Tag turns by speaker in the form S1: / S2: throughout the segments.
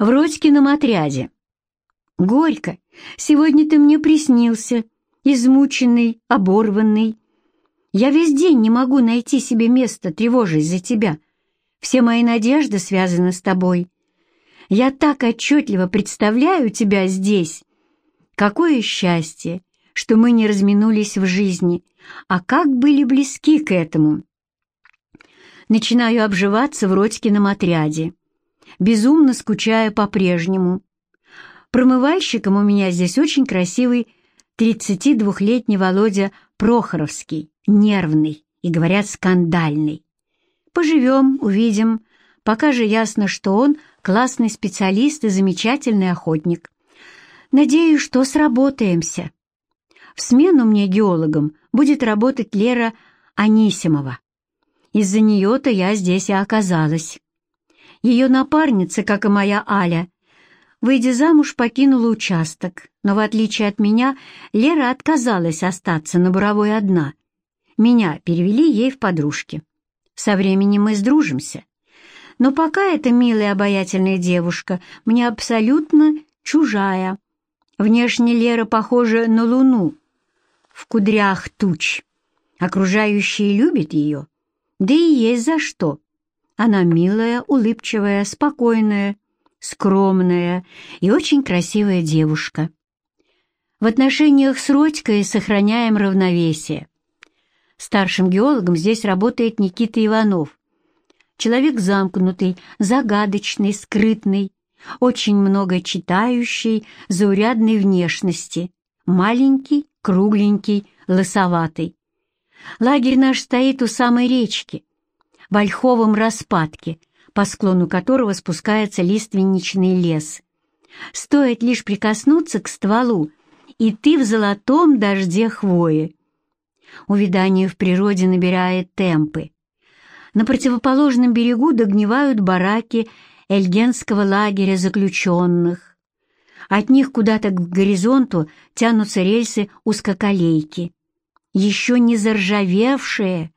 S1: В Родькином отряде. Горько. Сегодня ты мне приснился, измученный, оборванный. Я весь день не могу найти себе места, тревожась за тебя. Все мои надежды связаны с тобой. Я так отчетливо представляю тебя здесь. Какое счастье, что мы не разминулись в жизни, а как были близки к этому. Начинаю обживаться в Родькином отряде, безумно скучая по-прежнему. Промывальщиком у меня здесь очень красивый 32-летний Володя Прохоровский, нервный и, говорят, скандальный. Поживем, увидим. Пока же ясно, что он классный специалист и замечательный охотник. Надеюсь, что сработаемся. В смену мне геологом будет работать Лера Анисимова. Из-за нее-то я здесь и оказалась. Ее напарница, как и моя Аля, выйдя замуж, покинула участок, но в отличие от меня, Лера отказалась остаться на буровой одна. Меня перевели ей в подружки. Со временем мы сдружимся. Но пока эта милая обаятельная девушка мне абсолютно чужая. Внешне Лера похожа на луну в кудрях туч. Окружающие любят ее, да и есть за что. Она милая, улыбчивая, спокойная, скромная и очень красивая девушка. В отношениях с Родькой сохраняем равновесие. Старшим геологом здесь работает Никита Иванов. Человек замкнутый, загадочный, скрытный, очень много читающий, заурядной внешности, маленький, кругленький, лысоватый. Лагерь наш стоит у самой речки, в ольховом распадке, по склону которого спускается лиственничный лес. Стоит лишь прикоснуться к стволу, и ты в золотом дожде хвои. Увидание в природе набирает темпы. На противоположном берегу догнивают бараки Эльгенского лагеря заключенных. От них куда-то к горизонту тянутся рельсы узкоколейки, еще не заржавевшие.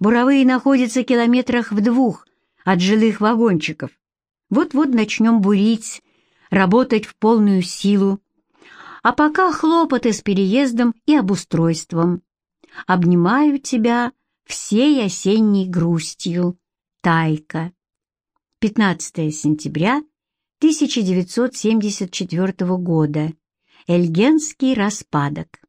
S1: Буровые находятся километрах в двух от жилых вагончиков. Вот-вот начнем бурить, работать в полную силу. А пока хлопоты с переездом и обустройством. Обнимаю тебя всей осенней грустью. Тайка. 15 сентября 1974 года. Эльгенский распадок.